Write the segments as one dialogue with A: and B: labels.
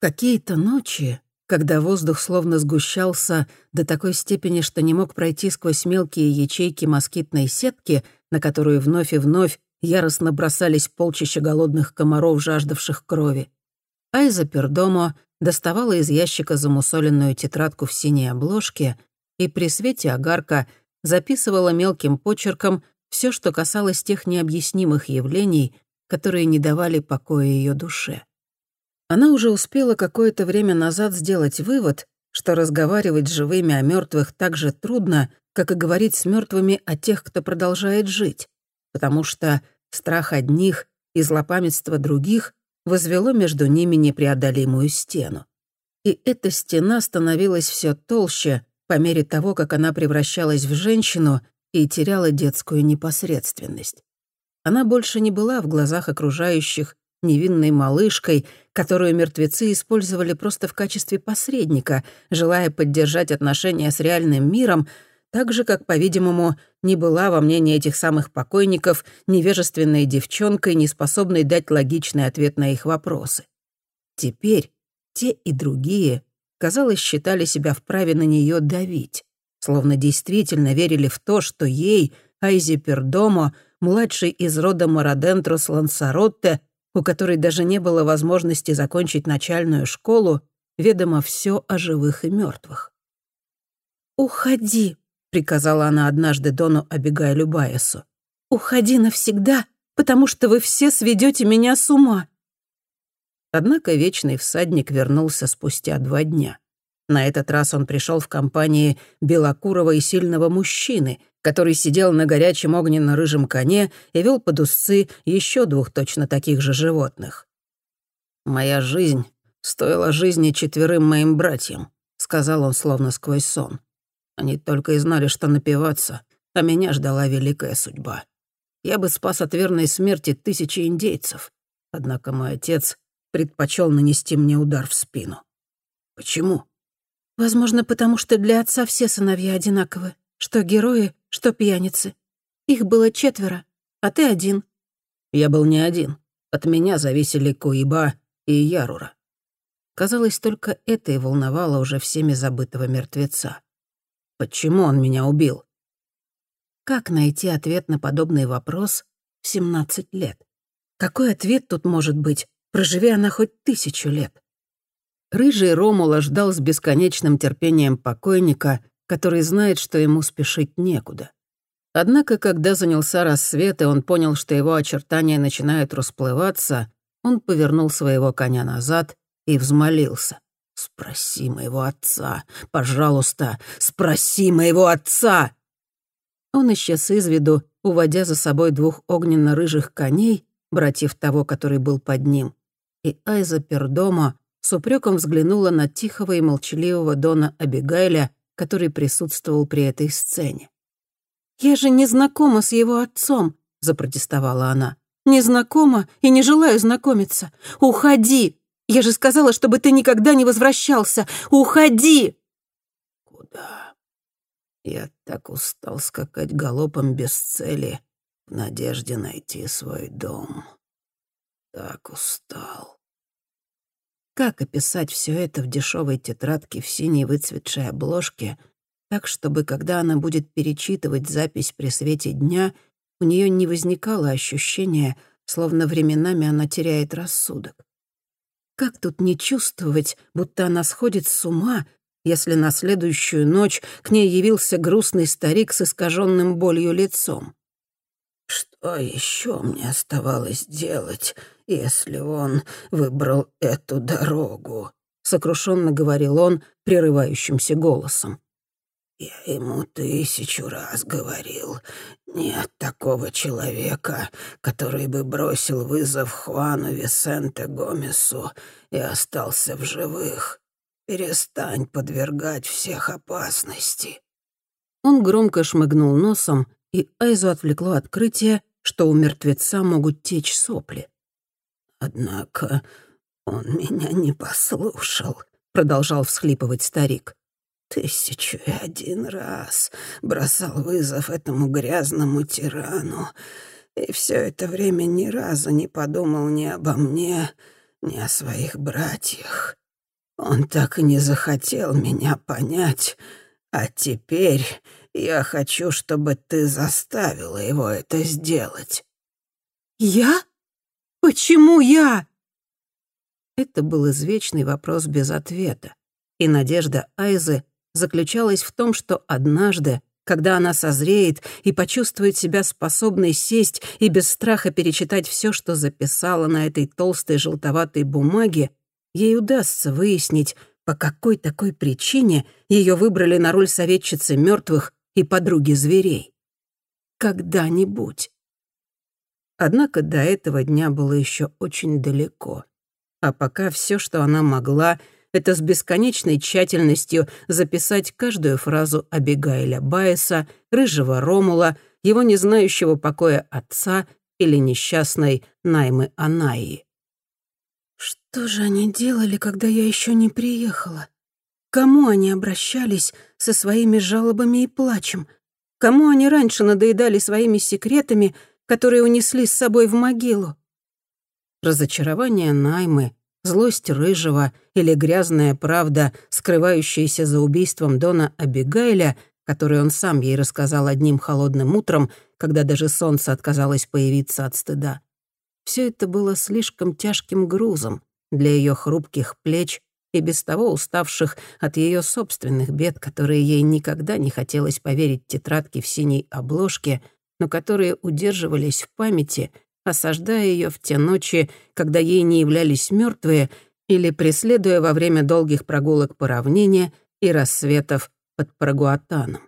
A: Какие-то ночи, когда воздух словно сгущался до такой степени, что не мог пройти сквозь мелкие ячейки москитной сетки, на которую вновь и вновь яростно бросались полчища голодных комаров, жаждавших крови, Айза Пердомо доставала из ящика замусоленную тетрадку в синей обложке и при свете огарка записывала мелким почерком все, что касалось тех необъяснимых явлений, которые не давали покоя ее душе. Она уже успела какое-то время назад сделать вывод, что разговаривать с живыми о мертвых так же трудно, как и говорить с мертвыми о тех, кто продолжает жить, потому что страх одних и злопамятство других возвело между ними непреодолимую стену. И эта стена становилась все толще по мере того, как она превращалась в женщину и теряла детскую непосредственность. Она больше не была в глазах окружающих невинной малышкой, которую мертвецы использовали просто в качестве посредника, желая поддержать отношения с реальным миром, так же, как, по-видимому, не была во мнении этих самых покойников невежественной девчонкой, не способной дать логичный ответ на их вопросы. Теперь те и другие, казалось, считали себя вправе на нее давить, словно действительно верили в то, что ей, Айзи Пердомо, младший из рода Марадентрос Лансаротте, у которой даже не было возможности закончить начальную школу, ведомо все о живых и мертвых. «Уходи», — приказала она однажды Дону Абигайлю Байесу. «Уходи навсегда, потому что вы все сведете меня с ума». Однако вечный всадник вернулся спустя два дня. На этот раз он пришел в компании белокурого и сильного мужчины, который сидел на горячем огненно-рыжем коне и вел под узцы еще двух точно таких же животных. «Моя жизнь стоила жизни четверым моим братьям», — сказал он словно сквозь сон. «Они только и знали, что напиваться, а меня ждала великая судьба. Я бы спас от верной смерти тысячи индейцев, однако мой отец предпочел нанести мне удар в спину. Почему?» «Возможно, потому что для отца все сыновья одинаковы», что герои, что пьяницы. Их было четверо, а ты один. Я был не один. От меня зависели Куиба и Ярура. Казалось, только это и волновало уже всеми забытого мертвеца. Почему он меня убил? Как найти ответ на подобный вопрос в 17 лет? Какой ответ тут может быть, проживи она хоть тысячу лет? Рыжий Ромула ждал с бесконечным терпением покойника, который знает, что ему спешить некуда. Однако, когда занялся рассвет, и он понял, что его очертания начинают расплываться, он повернул своего коня назад и взмолился. «Спроси моего отца, пожалуйста, спроси моего отца!» Он исчез из виду, уводя за собой двух огненно-рыжих коней, братьев того, который был под ним. И Айза Пердома с упреком взглянула на тихого и молчаливого Дона Абигайля, который присутствовал при этой сцене. «Я же не знакома с его отцом», — запротестовала она. «Не знакома и не желаю знакомиться. Уходи! Я же сказала, чтобы ты никогда не возвращался. Уходи!» «Куда? Я так устал скакать галопом без цели в надежде найти свой дом. Так устал». Как описать все это в дешевой тетрадке в синей выцветшей обложке, так, чтобы, когда она будет перечитывать запись при свете дня, у нее не возникало ощущения, словно временами она теряет рассудок? Как тут не чувствовать, будто она сходит с ума, если на следующую ночь к ней явился грустный старик с искаженным болью лицом? Что еще мне оставалось делать, если он выбрал эту дорогу?» — сокрушенно говорил он прерывающимся голосом. «Я ему тысячу раз говорил, нет такого человека, который бы бросил вызов Хуану Висенте Гомесу и остался в живых. Перестань подвергать всех опасности». Он громко шмыгнул носом, и Айзу отвлекло открытие, что у мертвеца могут течь сопли. «Однако он меня не послушал», — продолжал всхлипывать старик. «Тысячу и один раз бросал вызов этому грязному тирану, и все это время ни разу не подумал ни обо мне, ни о своих братьях.
B: Он так и не захотел меня понять, а теперь я хочу, чтобы ты заставила его это сделать».
A: «Я? Почему я?» Это был извечный вопрос без ответа, и надежда Айзы заключалась в том, что однажды, когда она созреет и почувствует себя способной сесть и без страха перечитать все, что записала на этой толстой желтоватой бумаге, ей удастся выяснить, по какой такой причине ее выбрали на роль советчицы мертвых и подруги зверей. Когда-нибудь. Однако до этого дня было еще очень далеко. А пока все, что она могла, это с бесконечной тщательностью записать каждую фразу Абигайля Байеса, рыжего Ромула, его не знающего покоя отца или несчастной Наймы Анаи. Что же они делали, когда я еще не приехала? Кому они обращались со своими жалобами и плачем? Кому они раньше надоедали своими секретами, которые унесли с собой в могилу? Разочарование Наймы, злость Рыжего или грязная правда, скрывающаяся за убийством Дона Абигайля, который он сам ей рассказал одним холодным утром, когда даже солнце отказалось появиться от стыда. Все это было слишком тяжким грузом для ее хрупких плеч и без того уставших от ее собственных бед, которые ей никогда не хотелось поверить тетрадки в синей обложке, но которые удерживались в памяти, осаждая ее в те ночи, когда ей не являлись мертвые или преследуя во время долгих прогулок по равнине и рассветов под Парагуатаном.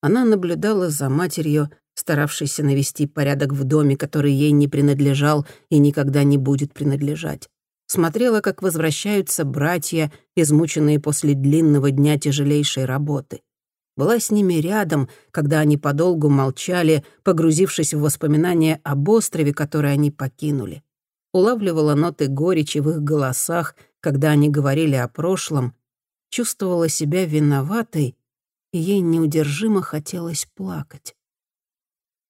A: Она наблюдала за матерью, старавшейся навести порядок в доме, который ей не принадлежал и никогда не будет принадлежать смотрела, как возвращаются братья, измученные после длинного дня тяжелейшей работы. Была с ними рядом, когда они подолгу молчали, погрузившись в воспоминания об острове, который они покинули. Улавливала ноты горечи в их голосах, когда они говорили о прошлом, чувствовала себя виноватой, и ей неудержимо хотелось плакать.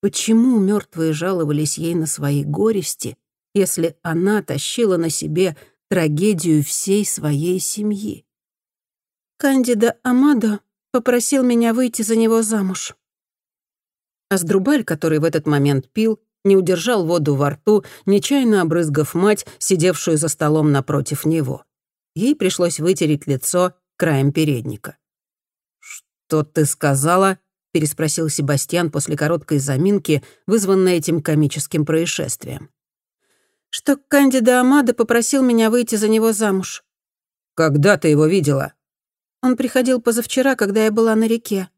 A: Почему мертвые жаловались ей на свои горести, если она тащила на себе трагедию всей своей семьи. Кандида Амадо попросил меня выйти за него замуж. Аздрубаль, который в этот момент пил, не удержал воду во рту, нечаянно обрызгав мать, сидевшую за столом напротив него. Ей пришлось вытереть лицо краем передника. «Что ты сказала?» — переспросил Себастьян после короткой заминки, вызванной этим комическим происшествием что Кандида Амада попросил меня выйти за него замуж. Когда ты его видела? Он приходил позавчера, когда я была на реке.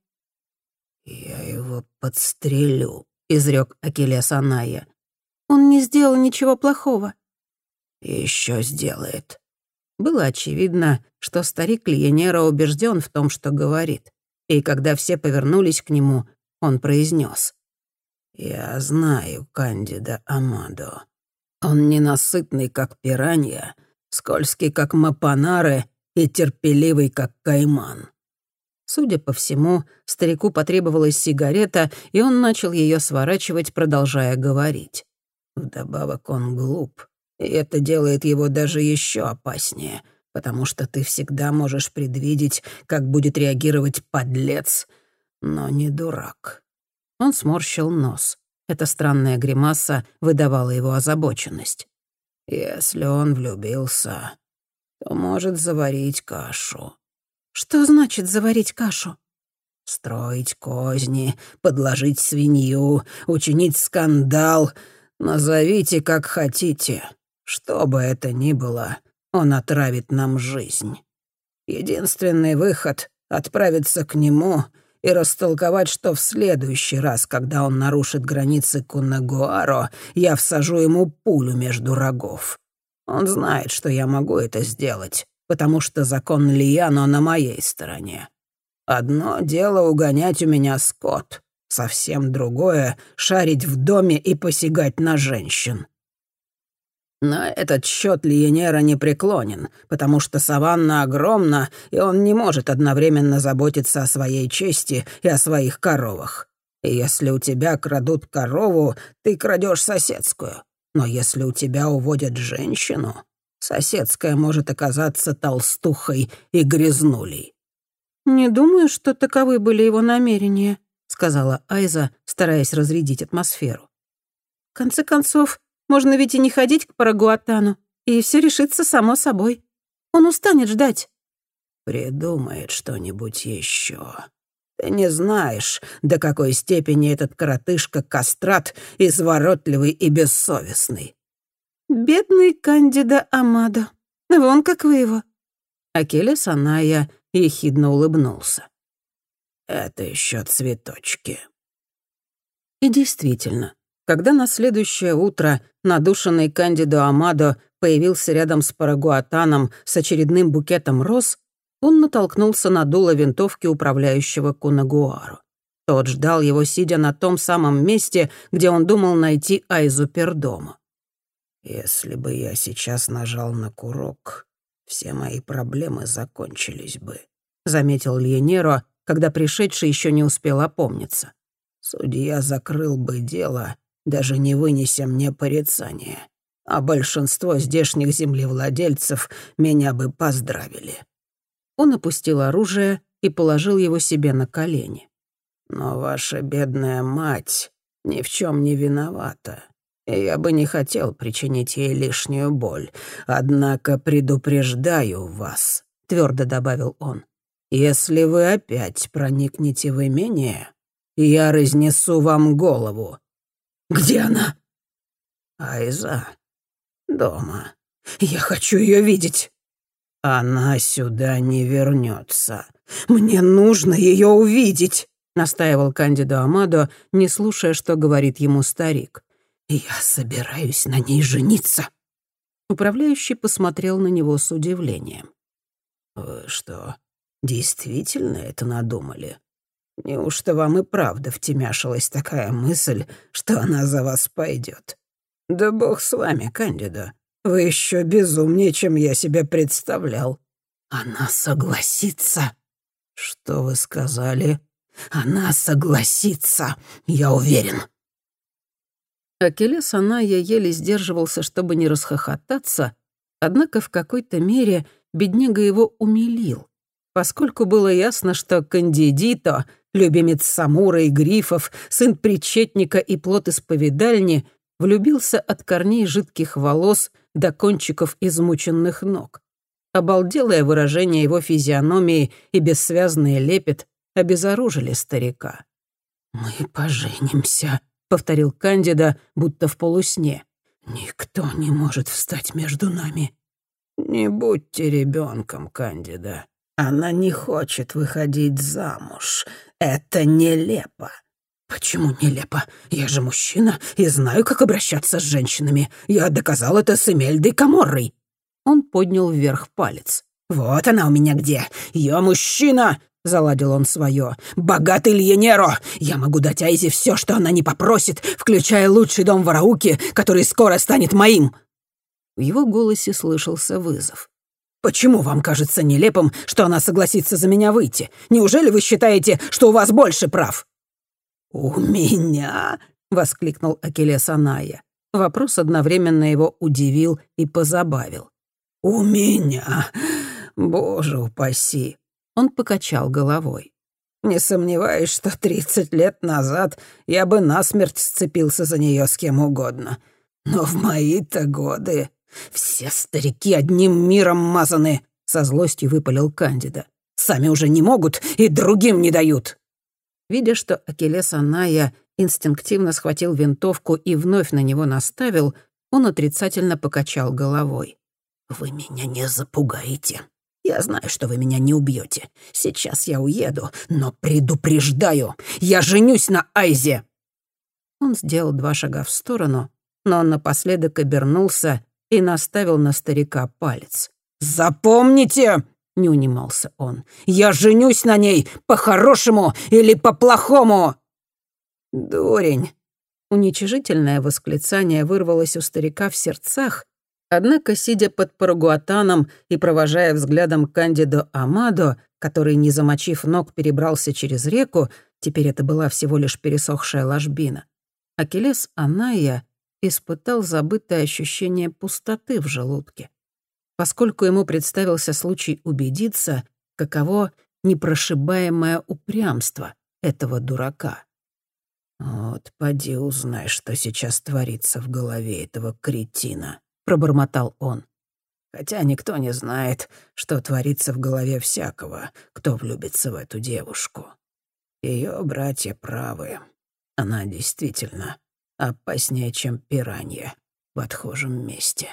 B: Я его подстрелю, изрек Акелес Аная.
A: Он не сделал ничего плохого.
B: Еще сделает.
A: Было очевидно, что старик Лиенера убежден в том, что говорит. И когда все повернулись к нему, он произнес:
B: «Я знаю Кандида Амадо. Он ненасытный, как пиранья, скользкий, как мапанары и терпеливый, как кайман.
A: Судя по всему, старику потребовалась сигарета, и он начал ее сворачивать, продолжая говорить.
B: Вдобавок он глуп, и это делает его даже еще опаснее, потому что ты всегда можешь предвидеть, как будет реагировать подлец, но не дурак.
A: Он сморщил нос. Эта странная гримаса выдавала его озабоченность.
B: «Если он влюбился, то может заварить кашу».
A: «Что значит заварить кашу?»
B: «Строить козни, подложить свинью, учинить скандал. Назовите, как хотите. Что бы это ни было, он отравит нам жизнь. Единственный выход — отправиться к нему — и растолковать, что в следующий раз, когда он нарушит границы Кунагуаро, я всажу ему пулю между рогов. Он знает, что я могу это сделать, потому что закон Лияно на моей стороне. Одно дело угонять у меня скот, совсем другое — шарить в доме и посягать на женщин. На этот счет Лиенера не преклонен, потому что саванна огромна, и он не может одновременно заботиться о своей чести и о своих коровах. И если у тебя крадут корову, ты крадешь соседскую. Но если у тебя уводят женщину, Соседская может оказаться толстухой и грязнулей».
A: «Не думаю, что таковы были его намерения», — сказала Айза, стараясь разрядить атмосферу. «В конце концов, можно ведь и не ходить к Парагуатану, и все решится само собой. Он устанет ждать».
B: «Придумает что-нибудь еще. Ты не знаешь, до какой степени этот коротышка кастрат изворотливый и бессовестный».
A: «Бедный Кандида Амадо. Вон как вы его». Акелес Аная ехидно улыбнулся.
B: «Это еще цветочки».
A: И действительно, когда на следующее утро надушенный Кандидо Амадо появился рядом с Парагуатаном с очередным букетом роз, он натолкнулся на дуло винтовки управляющего Кунагуару. Тот ждал его, сидя на том самом месте, где он думал найти Айзу Пердому.
B: «Если бы я сейчас нажал на курок, все мои проблемы закончились бы», — заметил Льенеро, когда пришедший еще не успел опомниться. «Судья закрыл бы дело, даже не вынеся мне порицания, а большинство здешних землевладельцев меня бы поздравили».
A: Он опустил оружие и положил его себе на колени.
B: «Но ваша бедная мать ни в чем не виновата, и я бы не хотел причинить ей лишнюю боль. Однако предупреждаю вас», — твердо добавил он, «если вы опять проникнете в имение, я разнесу вам голову». «Где она?» «Айза. Дома. Я хочу ее видеть». «Она сюда не вернется. Мне нужно ее увидеть», — настаивал Кандидо Амадо, не слушая, что говорит ему старик. «Я собираюсь на ней жениться».
A: Управляющий посмотрел на него с удивлением.
B: «Вы что, действительно это надумали? Неужто вам и правда втемяшилась такая мысль, что она за вас пойдет? Да бог с вами, Кандидо. Вы еще безумнее, чем я себе представлял. Она согласится. Что вы сказали? Она согласится, я уверен.
A: Акелес Аная еле сдерживался, чтобы не расхохотаться, однако в какой-то мере бедняга его умилил, поскольку было ясно, что Кандидито, любимец Самура и Грифов, сын причетника и плод исповедальни, влюбился от корней жидких волос до кончиков измученных ног. Обалделое выражение его физиономии и бессвязный лепет обезоружили старика.
B: «Мы поженимся», — повторил Кандида, будто в полусне. «Никто не может встать между нами». «Не будьте ребенком, Кандида. Она не хочет выходить замуж. Это нелепо. «Почему нелепо? Я же мужчина и знаю, как обращаться с женщинами. Я доказал это с Эмельдой Каморрой». Он поднял вверх палец. «Вот она у меня где. Я мужчина!» — заладил он свое. «Богатый Льенеро! Я могу дать Айзе все, что она не попросит, включая лучший дом в Арауке, который скоро станет моим!»
A: В его голосе слышался вызов.
B: «Почему вам кажется нелепым, что она согласится за меня выйти? Неужели вы считаете, что у вас больше прав?» «У меня?» — воскликнул Акелес Аная.
A: Вопрос одновременно его удивил и позабавил.
B: «У меня? Боже упаси!»
A: Он покачал головой.
B: «Не сомневаюсь, что тридцать лет назад я бы насмерть сцепился за нее с кем угодно. Но в мои-то годы все старики одним миром мазаны!» — со злостью выпалил Кандида. «Сами уже не могут и другим не дают!»
A: Видя, что Акелес Аная инстинктивно схватил винтовку и вновь на него наставил, он отрицательно покачал головой.
B: «Вы меня не запугаете. Я знаю, что вы меня не убьете. Сейчас я уеду, но предупреждаю, я женюсь на Айзе!»
A: Он сделал два шага в сторону, но он напоследок обернулся и наставил на старика палец.
B: «Запомните!» — не унимался он. «Я женюсь на ней по-хорошему или по-плохому!» «Дурень!»
A: Уничижительное восклицание вырвалось у старика в сердцах, однако, сидя под парагуатаном и провожая взглядом Кандидо Амадо, который, не замочив ног, перебрался через реку, теперь это была всего лишь пересохшая ложбина, Акелес Аная испытал забытое ощущение пустоты в желудке. поскольку ему представился случай убедиться, каково непрошибаемое упрямство этого дурака.
B: «Вот поди узнай, что сейчас творится в голове этого кретина», — пробормотал он. «Хотя никто не знает, что творится в голове всякого, кто влюбится в эту девушку. Ее братья правы. Она действительно опаснее, чем пиранья в отхожем месте».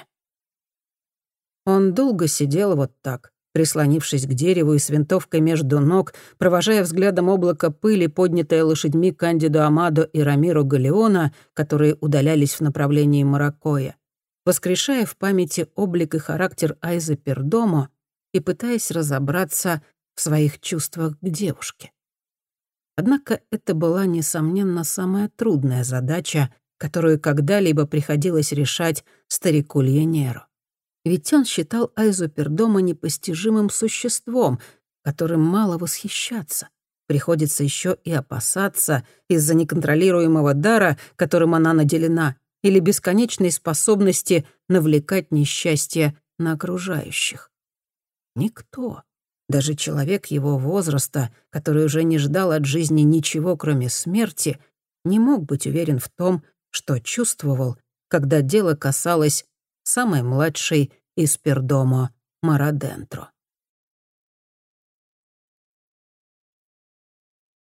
A: Он долго сидел вот так, прислонившись к дереву и с винтовкой между ног, провожая взглядом облако пыли, поднятое лошадьми Кандидо Амадо и Рамиро Галеона, которые удалялись в направлении Маракоя, воскрешая в памяти облик и характер Айза Пердомо и пытаясь разобраться в своих чувствах к девушке. Однако это была, несомненно, самая трудная задача, которую когда-либо приходилось решать старику Льенеру. Ведь он считал Айзу Пердома непостижимым существом, которым мало восхищаться. Приходится еще и опасаться из-за неконтролируемого дара, которым она наделена, или бесконечной способности навлекать несчастье на окружающих. Никто, даже человек его возраста, который уже не ждал от жизни ничего, кроме смерти, не мог быть уверен в том, что чувствовал, когда дело касалось самой младшей из пердомо Марадентро.